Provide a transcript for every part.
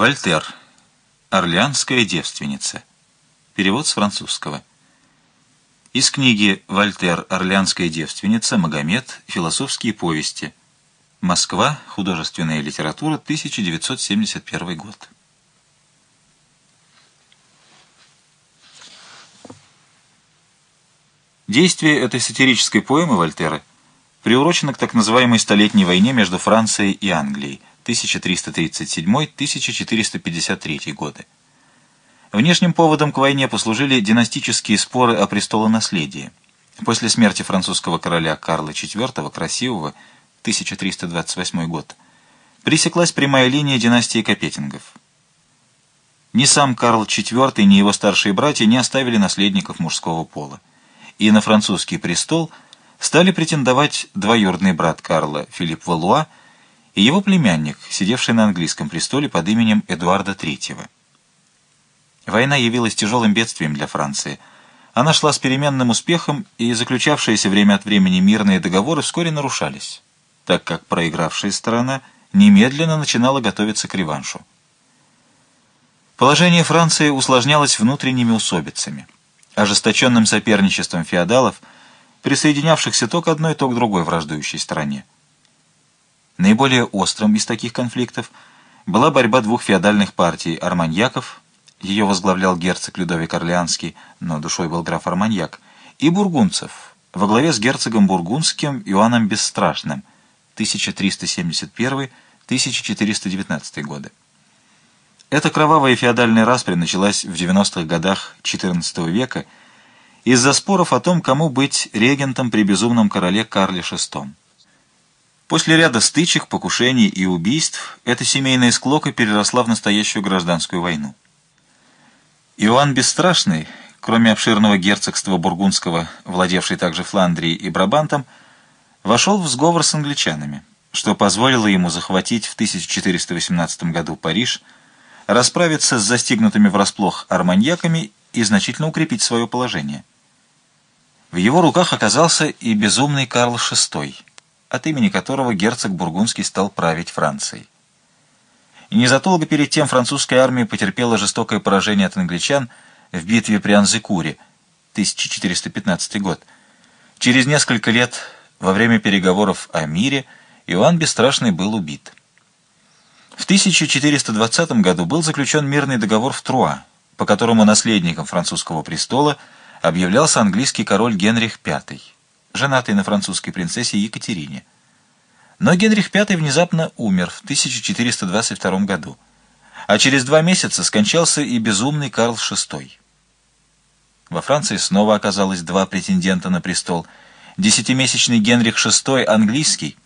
Вольтер. Орлеанская девственница. Перевод с французского. Из книги «Вольтер. Орлеанская девственница. Магомед. Философские повести». Москва. Художественная литература. 1971 год. Действие этой сатирической поэмы Вольтера приурочено к так называемой Столетней войне между Францией и Англией – 1337-1453 годы. Внешним поводом к войне послужили династические споры о престолонаследии. После смерти французского короля Карла IV, красивого, 1328 год, пресеклась прямая линия династии Капетингов. Ни сам Карл IV, ни его старшие братья не оставили наследников мужского пола. И на французский престол стали претендовать двоюродный брат Карла Филипп Валуа и его племянник, сидевший на английском престоле под именем Эдуарда III. Война явилась тяжелым бедствием для Франции. Она шла с переменным успехом, и заключавшиеся время от времени мирные договоры вскоре нарушались, так как проигравшая сторона немедленно начинала готовиться к реваншу. Положение Франции усложнялось внутренними усобицами, ожесточенным соперничеством феодалов, присоединявшихся то к одной, то к другой враждующей стране. Наиболее острым из таких конфликтов была борьба двух феодальных партий – арманьяков, ее возглавлял герцог Людовик Орлеанский, но душой был граф Арманьяк, и бургунцев, во главе с герцогом бургундским Иоанном Бесстрашным, 1371-1419 годы. Эта кровавая феодальная распря началась в 90-х годах XIV века из-за споров о том, кому быть регентом при безумном короле Карле VI. После ряда стычек, покушений и убийств эта семейная склока переросла в настоящую гражданскую войну. Иоанн Бесстрашный, кроме обширного герцогства Бургундского, владевший также Фландрией и Брабантом, вошел в сговор с англичанами, что позволило ему захватить в 1418 году Париж, расправиться с застигнутыми врасплох арманьяками и значительно укрепить свое положение. В его руках оказался и безумный Карл VI – от имени которого герцог Бургундский стал править Францией. И незадолго перед тем французская армия потерпела жестокое поражение от англичан в битве при Анзекуре, 1415 год. Через несколько лет, во время переговоров о мире, Иоанн Бесстрашный был убит. В 1420 году был заключен мирный договор в Труа, по которому наследником французского престола объявлялся английский король Генрих V женатый на французской принцессе Екатерине. Но Генрих V внезапно умер в 1422 году, а через два месяца скончался и безумный Карл VI. Во Франции снова оказалось два претендента на престол. Десятимесячный Генрих VI английский,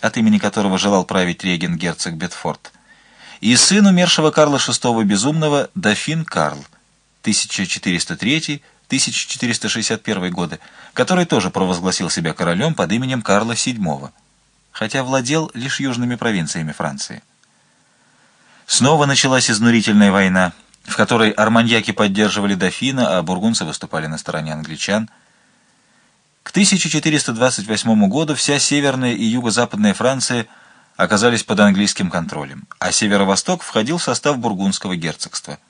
от имени которого желал править регент герцог Бетфорд, и сын умершего Карла VI Безумного дофин Карл, 1403 1461 годы, который тоже провозгласил себя королем под именем Карла VII, хотя владел лишь южными провинциями Франции. Снова началась изнурительная война, в которой арманьяки поддерживали дофина, а бургунцы выступали на стороне англичан. К 1428 году вся северная и юго-западная Франция оказались под английским контролем, а северо-восток входил в состав бургундского герцогства –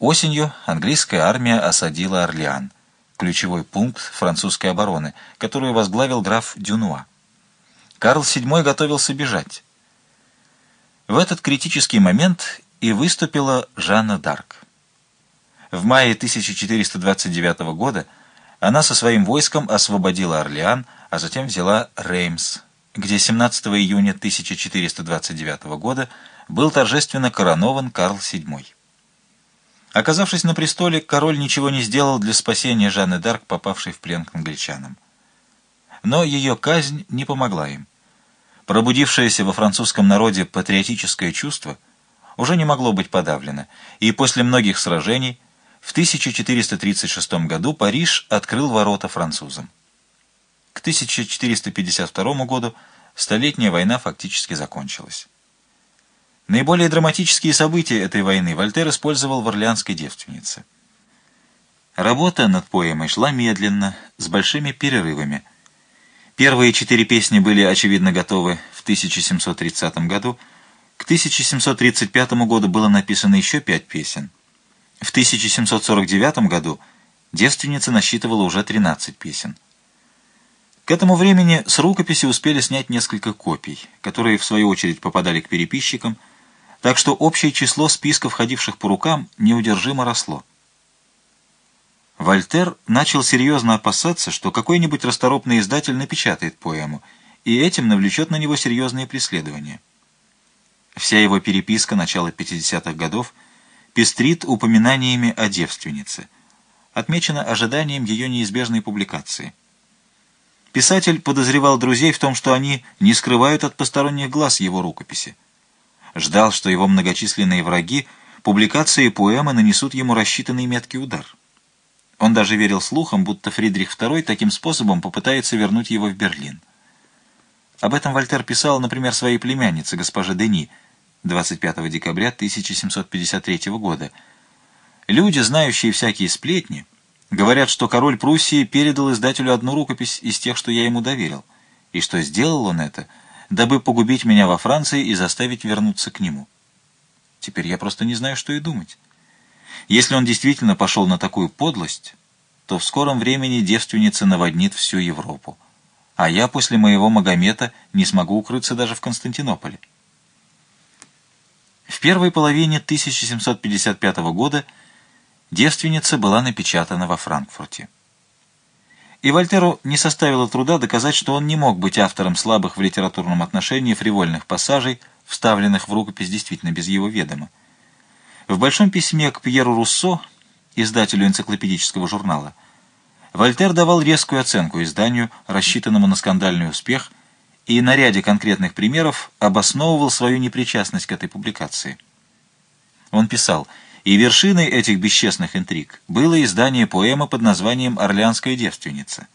Осенью английская армия осадила Орлеан, ключевой пункт французской обороны, которую возглавил граф Дюнуа. Карл VII готовился бежать. В этот критический момент и выступила Жанна Д'Арк. В мае 1429 года она со своим войском освободила Орлеан, а затем взяла Реймс, где 17 июня 1429 года был торжественно коронован Карл VII. Оказавшись на престоле, король ничего не сделал для спасения Жанны Д'Арк, попавшей в плен к англичанам. Но ее казнь не помогла им. Пробудившееся во французском народе патриотическое чувство уже не могло быть подавлено, и после многих сражений в 1436 году Париж открыл ворота французам. К 1452 году Столетняя война фактически закончилась. Наиболее драматические события этой войны Вольтер использовал в «Орлеанской девственнице». Работа над поэмой шла медленно, с большими перерывами. Первые четыре песни были, очевидно, готовы в 1730 году. К 1735 году было написано еще пять песен. В 1749 году девственница насчитывала уже 13 песен. К этому времени с рукописи успели снять несколько копий, которые в свою очередь попадали к переписчикам, так что общее число списков, ходивших по рукам, неудержимо росло. Вольтер начал серьезно опасаться, что какой-нибудь расторопный издатель напечатает поэму, и этим навлечет на него серьезные преследования. Вся его переписка начала 50-х годов пестрит упоминаниями о девственнице, отмечена ожиданием ее неизбежной публикации. Писатель подозревал друзей в том, что они не скрывают от посторонних глаз его рукописи. Ждал, что его многочисленные враги публикации поэмы нанесут ему рассчитанный меткий удар. Он даже верил слухам, будто Фридрих II таким способом попытается вернуть его в Берлин. Об этом Вольтер писал, например, своей племяннице, госпоже Дени, 25 декабря 1753 года. Люди, знающие всякие сплетни, говорят, что король Пруссии передал издателю одну рукопись из тех, что я ему доверил, и что сделал он это, дабы погубить меня во Франции и заставить вернуться к нему. Теперь я просто не знаю, что и думать. Если он действительно пошел на такую подлость, то в скором времени девственница наводнит всю Европу а я после моего Магомета не смогу укрыться даже в Константинополе. В первой половине 1755 года девственница была напечатана во Франкфурте. И Вольтеру не составило труда доказать, что он не мог быть автором слабых в литературном отношении фривольных пассажей, вставленных в рукопись действительно без его ведома. В большом письме к Пьеру Руссо, издателю энциклопедического журнала, Вольтер давал резкую оценку изданию, рассчитанному на скандальный успех, и на ряде конкретных примеров обосновывал свою непричастность к этой публикации. Он писал, и вершиной этих бесчестных интриг было издание поэмы под названием «Орлеанская девственница».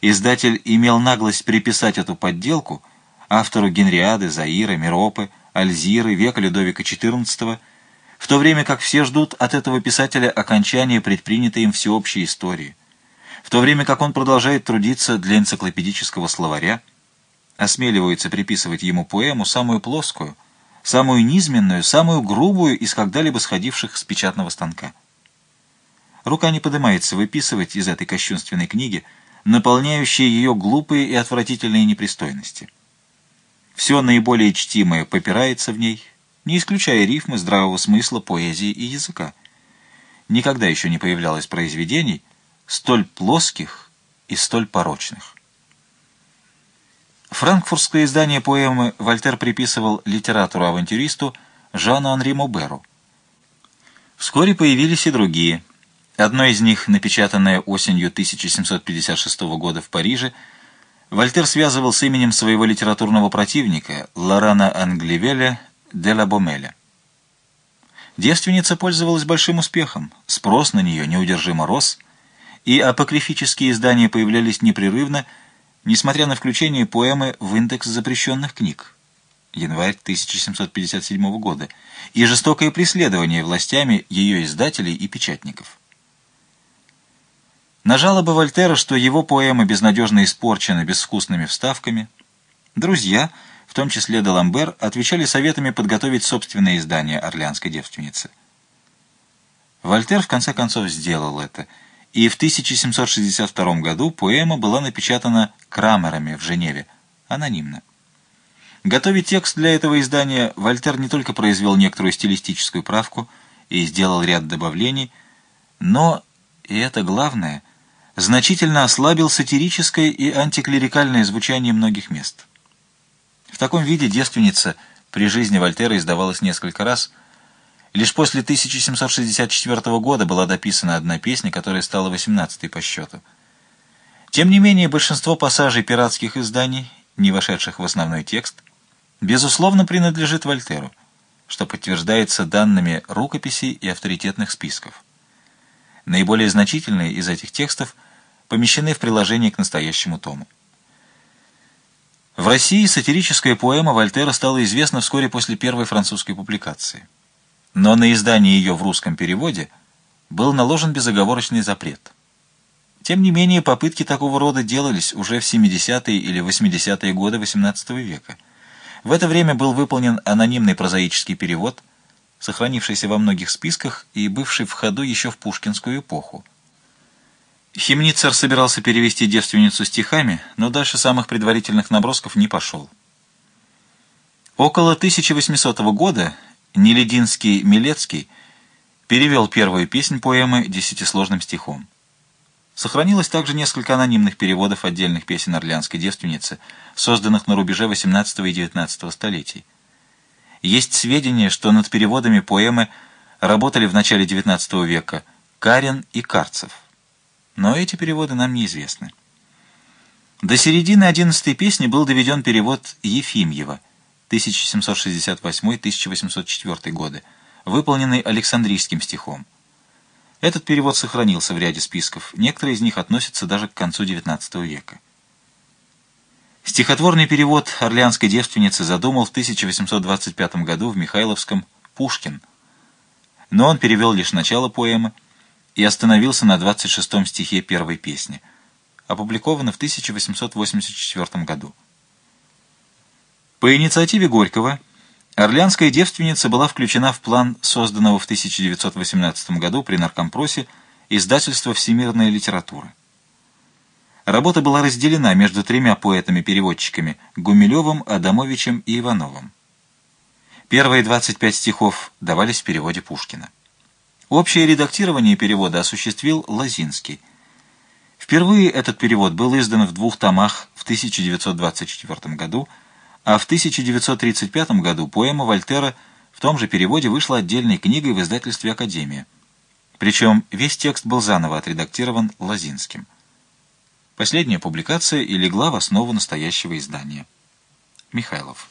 Издатель имел наглость приписать эту подделку автору Генриады, Заира, Миропы, Альзиры, века Людовика XIV, в то время как все ждут от этого писателя окончания предпринятой им всеобщей истории в то время как он продолжает трудиться для энциклопедического словаря, осмеливается приписывать ему поэму самую плоскую, самую низменную, самую грубую из когда-либо сходивших с печатного станка. Рука не поднимается выписывать из этой кощунственной книги, наполняющие ее глупые и отвратительные непристойности. Все наиболее чтимое попирается в ней, не исключая рифмы, здравого смысла, поэзии и языка. Никогда еще не появлялось произведений, столь плоских и столь порочных. Франкфуртское издание поэмы Вольтер приписывал литератору-авантюристу Жану Анри Моберу. Вскоре появились и другие. Одно из них, напечатанное осенью 1756 года в Париже, Вольтер связывал с именем своего литературного противника Лорана Англевеля де ла Бомеля. Девственница пользовалась большим успехом, спрос на нее неудержимо рос – и апокрифические издания появлялись непрерывно, несмотря на включение поэмы в индекс запрещенных книг январь 1757 года и жестокое преследование властями ее издателей и печатников. На жалобы Вольтера, что его поэма безнадежно испорчена безвкусными вставками, друзья, в том числе Деламбер, отвечали советами подготовить собственное издание «Орлеанской девственницы». Вольтер в конце концов сделал это – и в 1762 году поэма была напечатана Крамерами в Женеве, анонимно. Готовя текст для этого издания, Вольтер не только произвел некоторую стилистическую правку и сделал ряд добавлений, но, и это главное, значительно ослабил сатирическое и антиклерикальное звучание многих мест. В таком виде «Девственница» при жизни Вольтера издавалась несколько раз – Лишь после 1764 года была дописана одна песня, которая стала 18-й по счету. Тем не менее, большинство пассажей пиратских изданий, не вошедших в основной текст, безусловно принадлежит Вольтеру, что подтверждается данными рукописей и авторитетных списков. Наиболее значительные из этих текстов помещены в приложении к настоящему тому. В России сатирическая поэма Вольтера стала известна вскоре после первой французской публикации но на издание ее в русском переводе был наложен безоговорочный запрет. Тем не менее, попытки такого рода делались уже в 70-е или 80-е годы XVIII века. В это время был выполнен анонимный прозаический перевод, сохранившийся во многих списках и бывший в ходу еще в пушкинскую эпоху. Химницер собирался перевести девственницу стихами, но дальше самых предварительных набросков не пошел. Около 1800 года Нелединский Милецкий перевел первую песнь поэмы десятисложным стихом. Сохранилось также несколько анонимных переводов отдельных песен орлеанской девственницы, созданных на рубеже XVIII и XIX столетий. Есть сведения, что над переводами поэмы работали в начале XIX века Карин и Карцев. Но эти переводы нам неизвестны. До середины одиннадцатой песни был доведен перевод Ефимьева 1768-1804 годы, выполненный Александрийским стихом. Этот перевод сохранился в ряде списков, некоторые из них относятся даже к концу XIX века. Стихотворный перевод «Орлеанской девственницы» задумал в 1825 году в Михайловском Пушкин, но он перевел лишь начало поэмы и остановился на 26 стихе первой песни, опубликовано в 1884 году. По инициативе Горького Орлеанская девственница была включена в план созданного в 1918 году при Наркомпросе издательства «Всемирная литература». Работа была разделена между тремя поэтами-переводчиками Гумилевым, Адамовичем и Ивановым. Первые 25 стихов давались в переводе Пушкина. Общее редактирование перевода осуществил Лозинский. Впервые этот перевод был издан в двух томах в 1924 году – а в 1935 году поэма Вольтера в том же переводе вышла отдельной книгой в издательстве «Академия». Причем весь текст был заново отредактирован Лозинским. Последняя публикация и легла в основу настоящего издания. Михайлов.